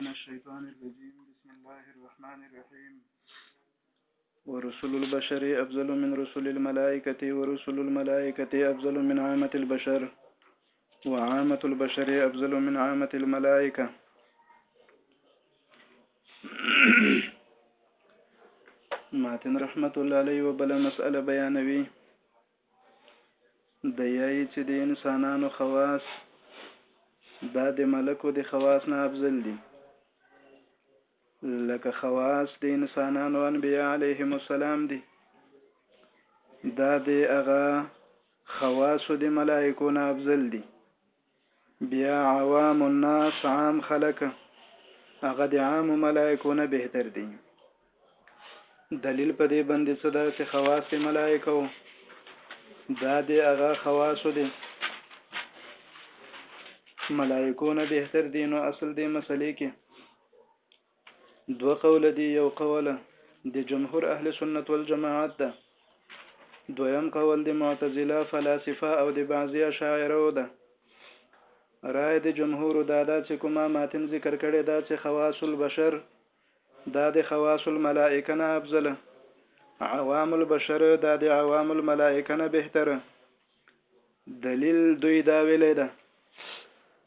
من الشيطان الرجيم بسم الله الرحمن الرحيم ورسل البشر أفضل من رسل الملائكة ورسل الملائكة أفضل من عامة البشر وعامة البشر أفضل من عامة الملائكة ماتن رحمت الله علیه وبله مسأله بیانوي د یایي چې د انسانانو خواص دا د ملکو د خواص نه افضل دي لکه خواص د انسانانو انبیاء علیهم السلام دي دا د هغه خواصو د ملائکو نه افضل دي بیا عوام الناس عام خلک هغه د عام ملائکو نه بهتر دي دلیل په دې باندې څه ده چې خواص ملائکو دا د هغه خواص دي ملائکو نه بهتر دي نو اصل دې مسلې کې دوه قوله دي یو قوله د جمهور اهل سنت والجماعت ده دویم قول د معتزله فلاسفه او د بعضی اشاعره ده رائے د جمهور دا دا چې کومه ماتن ذکر کړي دا چې خواص البشر دا د خواص الملائکه نه افضل عوام البشر دا د عوام الملائکه نه بهتره دلیل دوی دا ویلې ده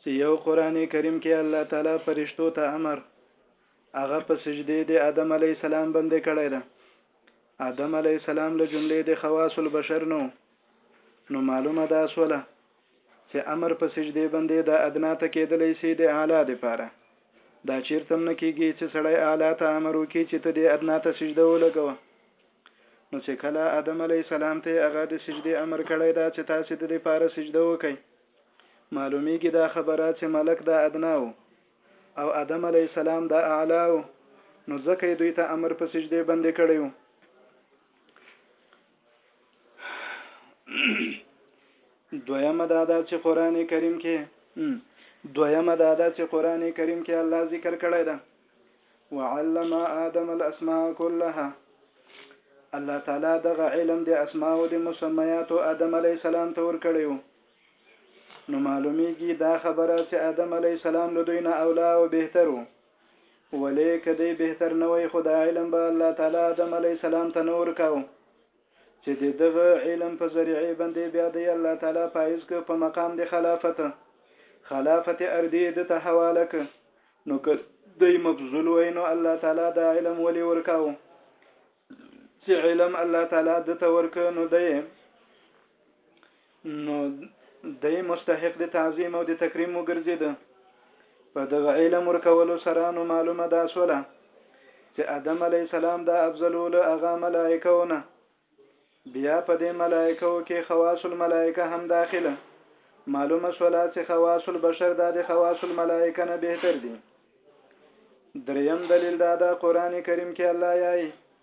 چې یو قران کریم کې الله تعالی فرشتو ته امر هغه په سجده د آدم علی السلام باندې کړی ده آدم علی السلام له جملې د خواص البشر نو نو معلومه ده سوله چې امر په سجده باندې د ادنا ته کېدلې سي د اعلی د پاره دا چیرته نه کیږي چې سړی اعلی ته امر وکړي چې ته د ادنا ته سجده ولګوه نو چې کله آدم علیه السلام ته هغه د سجدې امر کړی دا چې تاسې د دې پاره سجده وکئ معلومیږي دا خبره چې ملک دا ادنا وو او آدم علی السلام دا اعلی وو نو ځکه دوی ته امر په سجده باندې کړی وو دویمه دا ده چې قران کریم کې دویمه دا ده چې قران کریم کې الله ذکر کړی ده وعلم آدم الاسماء كلها الله تعالی دغه علم د اسماء او د مسمیات آدم علی السلام ته ورکړیو نو معلومیږي دا خبره چې آدم علی السلام له دوی نه اولا او بهترو ولې کدی بهتر نه وي خدای علم به الله تعالی آدم علی السلام ته نور کاو چې د دغه علم په ذریعې بندې بیا د الله تعالی پایز که په مقام د خلافت خلافت اردی د ته حواله که نو که دی مبذول وای نو الله تعالی دا علم ولی ورکاو چې علم الله تعالی د ته ورک نو دی نو دی مستحق د تعظیم او د تکریم وګرځیده په دغه علم ورکولو سره نو معلومه دا سوله چې آدم علی السلام دا افضل ول هغه ملائکهونه بیا په دې ملائکه کې خواص الملائکه هم داخله معلومه سوله چې خواص البشر دا د خواص الملائکه نه بهتر دي دریم دلیل دا د قران کریم کې الله یایي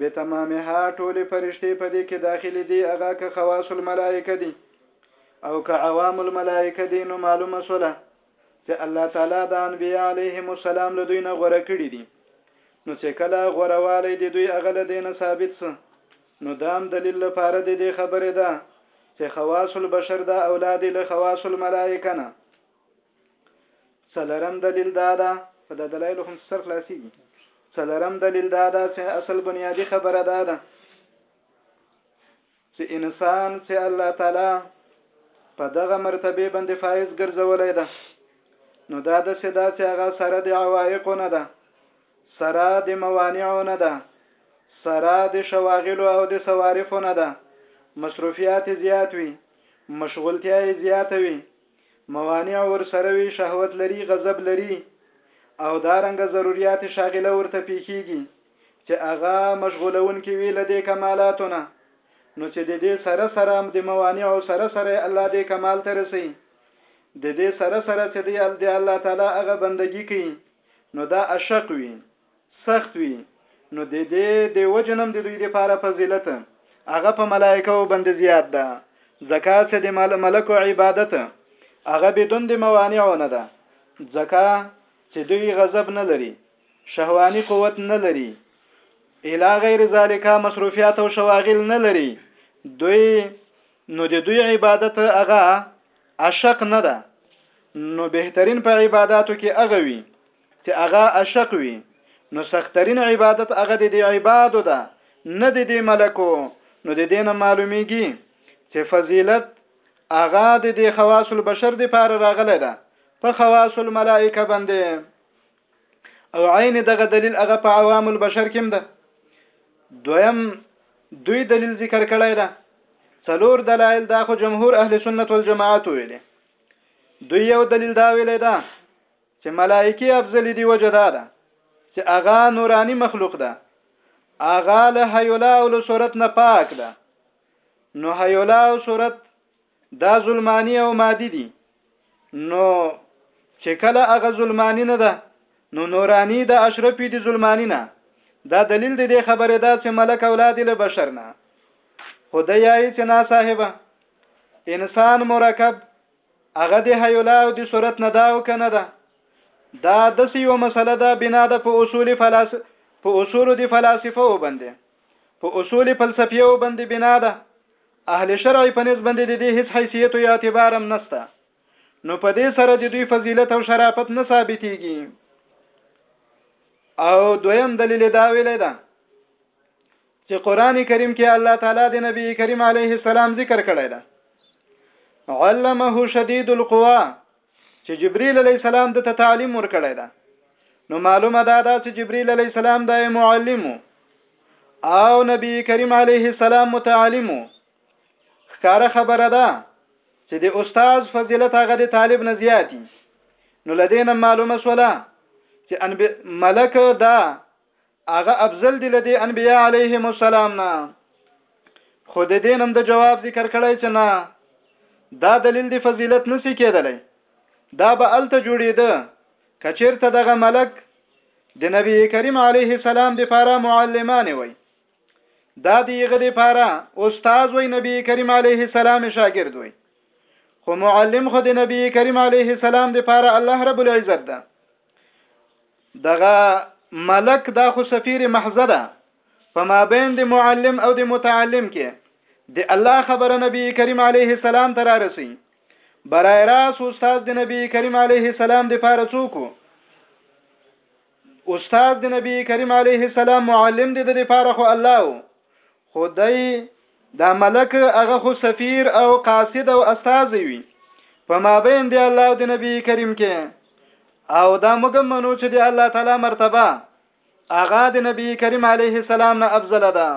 بتمامها ټولې فرشتې په دې کې داخلي دي هغه که خواص الملائکه دي او که عوام الملائکه دي نو معلومه سوله چې الله تعالی د انبیاء علیهم السلام له دوی نه غوره کړي دي نو چې کله غوروالی د دوی هغه له دې نه ثابت سه نو دام دلیل لپاره د دې خبرې ده چې خواص البشر د اولاد له خواص الملائکه نه څلرم دلیل دا ده په د دلایلو هم سر خلاصيږي څلرم دلیل دا ده چې اصل بنیادی خبره دا ده چې انسان چې الله تعالی په دغه مرتبه باندې فایز ګرځولای ده نو دا د څه دا چې هغه سره د عوایق نه ده سره د موانع نه ده سره د شواغل او د صوارف نه ده مصروفیات زیات وي مشغولتیا زیات وي موانع ورسره وي، شهوت لري، غضب لري او دا رنګه ضروریات شاغله ورته پېښېږي چې هغه مشغولونکي وي له دې کمالاتو نه، نو چې د دې سره سره هم د موانعو سره سره یې الله دې کمال ته رسوي، د دې سره سره چې دی د الله تعالی هغه بندګي کوي، نو دا اشق وي. سخت وي نو د دې د وجنم د دوی لپاره فضیلت هغه په ملائکه او بند زیات ده ځکه چې د ملکو عبادت هغه بدون د موانع نه ده ځکه چې دوی غضب نه لري شهواني قوت نه لري اله غیر ذالک مصروفیات او شواغل نه لري دوی نو د دوی عبادت هغه عشق نه ده نو بهترین په عبادتو کې هغه وي چې هغه اشق وي نو سخترین عبادت هغه د دې عبادت ده نه د دې ملکو نو د دې نه معلومیږي چې فضیلت هغه د دې خواص البشر د پاره راغلی ده په خواص الملائکه باندې او عین دغه دلیل هغه په عوام البشر کې ده دویم دوی دلیل ذکر کړی ده څلور دلایل دا خو جمهور اهل سنت والجماعت ویلي دوی یو دلیل دا ویلی ده چې ملائکې افضلې دي وجه دا ده چې اغا نورانی مخلوق ده اغا له حیولا او له صورت نه پاک ده نو حیولا او صورت دا ظلمانی او مادی دي نو چې کله هغه ظلمانی نه ده نو نورانی د اشرفی دي ظلمانی نه دا دلیل دی د خبره دا چې ملک اولاد له بشر نه خدایي چې نا صاحبہ انسان مرکب هغه د هیولا او د صورت نه دا او کنه ده دا د یو مسله ده بنا ده په اصول فلاس په اصول د فلسفه وبندي په اصول فلسفي وبندي بنا ده اهل شرع په نسبت د دې هیڅ حیثیت او اعتبار هم نشته نو په دې سره د دوی فضیلت او شرافت نه ثابتېږي او دویم دلیل دا ویل ده چې قران کریم کې الله تعالی د نبی کریم علیه السلام ذکر کړی دی علمه شدید القوا چې جبرئیل علی السلام د تعلیم ورکړی دا نو معلومه ده دا چې جبرئیل علی السلام د معلم او نبی کریم علیه السلام متعلم ښکاره خبره ده چې د استاد فضیلت هغه د طالب نه زیاتی نو لدین معلومه شولا چې انب ملک دا هغه افضل دی لدی انبیاء علیهم السلام نه خو د دین هم د جواب ذکر کړی چې نه دا دلیل دی فضیلت نسی کېدلی دا به الته جوړیده کچیرته دغه ملک د نبی کریم علیه السلام د پاره معلمان وي دا دیغه د پاره استاد وي نبی کریم علیه السلام شاګرد وي خو معلم خو د نبی کریم علیه السلام د پاره الله رب العزت ده دغه ملک دا خو سفیر محض ده په مابین د معلم او د متعلم کې د الله خبره نبی کریم علیه السلام ته را رسی برای راس استاد د نبی کریم علیه السلام د پاره څوک استاد د نبی کریم علیه السلام معلم د د پاره خو الله خو دی، دا ملک، هغه خو سفیر او قاصد او استازی وي په مابین د الله او د نبی کریم کې او دا موږ منو چې د الله تعالی مرتبه هغه د نبی کریم علیه السلام نه افضل ده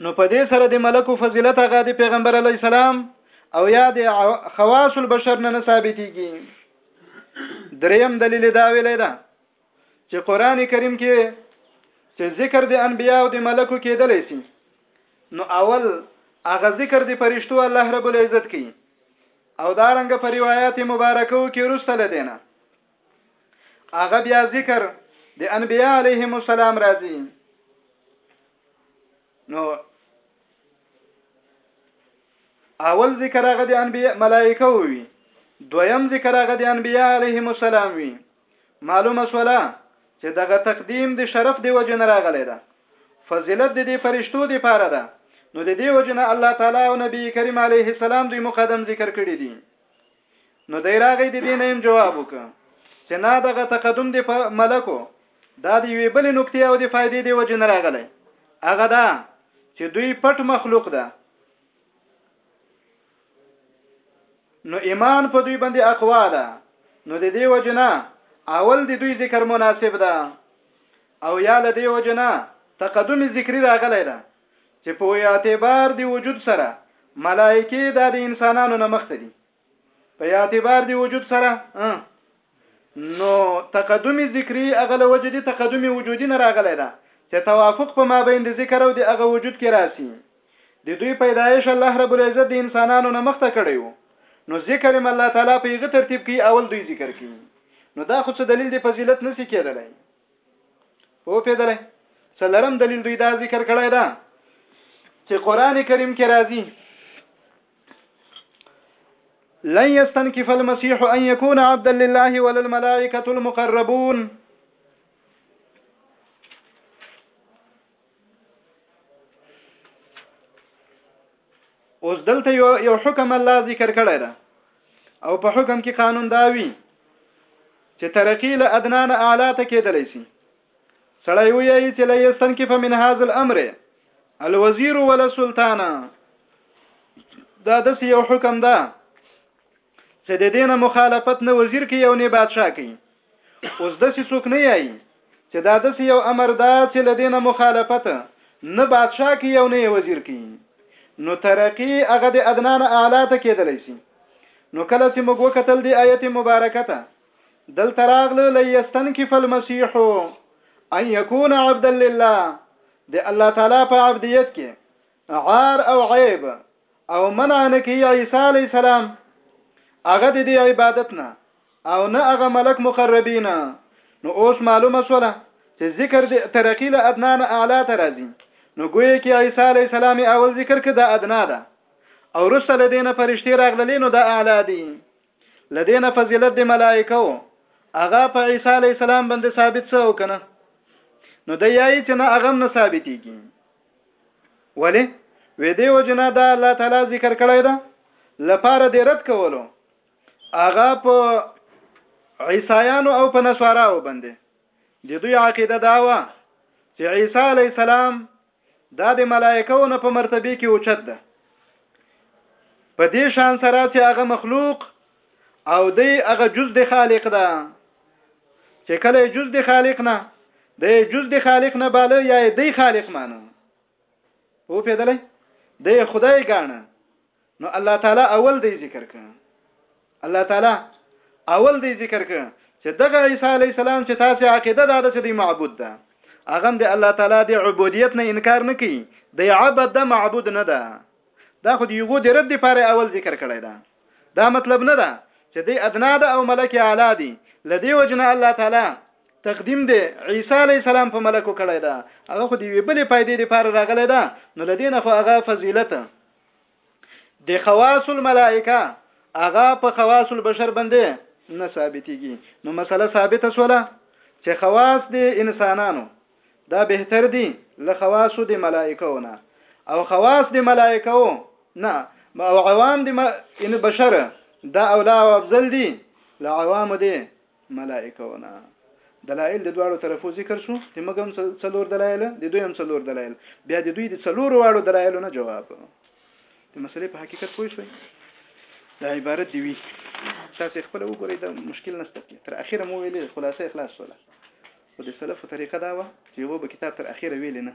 نو په دې سره د ملکو فضیلت هغه د پیغمبر علی السلام او یا د خواص البشر نه ثابتېږي دریم دلیل دا ویلې ده چې قران کریم کې چې ذکر د انبیا او د ملکو کېدلی سي نو اول هغه ذکر د فرشتو الله رب العزت کوي او دا رنګ په روایت مبارکو کې روسته لدینه هغه بیا ذکر د انبیا علیهم السلام راځي نو اول ذکر هغه د انبیا ملائکه وي دویم ذکر هغه د انبیا علیهم السلام وي معلومه سوله چې دغه تقدیم د شرف دی وجه نه راغلی ده فضیلت د دې فرشتو دی پاره ده نو د دې وجه نه الله تعالی او نبی کریم علیه السلام دوی مقدم ذکر کړی دي نو دی راغی د دې نیم جواب وک چې نه دغه تقدم دی په ملکو دا د یوې بلې نکتې او د فائدې دی وجه نه راغلی هغه دا چې دوی پټ مخلوق ده نو ایمان په دوی باندې اقوا ده نو د دې وجنه اول د دوی ذکر مناسب ده او یا له دې وجنه تقدم ذکری راغلی ده چې په اعتبار دی وجود سره ملائکه د انسانانو نه مخته دي په اعتبار دی وجود سره نو تقدم ذکری هغه له وجه دي تقدم وجودي نه راغلی ده چې توافق په مابین د ذکر او د هغه وجود کې راسي د دوی پیدایش الله رب العزت د انسانانو نه مخته کړی وو نو ذکر هم الله تعالی په یغه ترتیب کې اول دوی ذکر کړي نو دا خو څه دلیل دی فضیلت نسی کېدلای په پیدلې څلرم دلیل دوی دا ذکر کړی دا چې قران کریم کې راځي لن يستنكف المسيح أن يكون عبدا لله ولا الملائكة المقربون اوس دلته یو یو حکم الله ذکر کړی دا او په حکم کې قانون داوی چې ترقی له ادنان اعلی ته کېدلی شي سړی ویایي چې لا یستنکف من هاذ الامر الوزیر ولا سلطان دا د یو حکم ده چې د دینه مخالفت نه وزیر کې یو نه بادشاہ کې اوس د څه څوک نه یایي چې دا د یو امر ده چې له دینه مخالفت نه بادشاہ کې یو نه وزیر کې نو ترقی هغه د ادنان اعلی ته کېدلی شي نو کله چې موږ وکتل دی آیت مبارکه ته دلته راغله ليستنکف المسيح ان يكون عبدا لله د الله تعالی په عبدیت کې عار او عیب او منع نه کوي عیسی علی السلام هغه د دې عبادت نه او نه هغه ملک مقربین نو اوس معلومه شوله چې ذکر د ترقی له ادنا نه اعلی ته راځي نو ګویا کې عیسی علی السلام اول ذکر کړه د ادنا ده او رسل دینه فرشتي راغللې نو د اعلی دي لدې نه فضیلت د ملائکه او هغه په عیسی علی السلام باندې ثابت څه او کنه نو د یای چې نه هغه نه ثابتېږي ولی وې دی او جنا دا الله تعالی ذکر کړی دا لپاره د رد کولو هغه په عیسایانو او په نصاراو باندې د دوی عقیده دا و چې عیسی علی السلام دا د ملائکو نه په مرتبه کې اوچت ده په دې شان سره چې هغه مخلوق او دی هغه جز د خالق ده چې کله جز د خالق نه د جز د خالق نه بالا یا دی خالق مانو په پیدلې د خدای غاڼه نو الله تعالی اول دی ذکر کړ الله تعالی اول دی ذکر کړ چې دغه عیسی علی السلام چې تاسو عقیده ده چې دی معبود ده هغه د الله تعالی د عبودیت نه انکار نه کوي د عبادت د معبود نه ده دا خو د یو د رد لپاره اول ذکر کړی ده دا مطلب نه ده چې دی ادنا ده او ملک اعلی دی لدی وجنه الله تعالی تقدیم دی عیسی علی السلام په ملکو کړی دا هغه خو دی ویبلې پایدې لپاره راغلی دا نو لدینه خو هغه فضیلت د خواص الملائکه هغه په خواص البشر باندې نه ثابتيږي نو مسله ثابته شوله چې خواص دي انسانانو دا بهتر دي له خواص دي ملائکهونه او خواص دي ملائکه نه او عوام دي ان بشر دا اولا او افضل دي له عوام دي ملائکونه دلائل د دواړو طرفو ذکر شو چې موږ هم څلور دلائل د دوی هم څلور دلائل بیا د دوی د څلور واړو دلائل نه جواب د مسلې په حقیقت پوه شئ دا عبارت دی وی تاسو خپل وګورئ دا مشکل نشته تر اخیره مو ویلې خلاصې خلاص شوله او د سلفو طریقه دا و چې یو به کتاب تر اخیره ویلې نه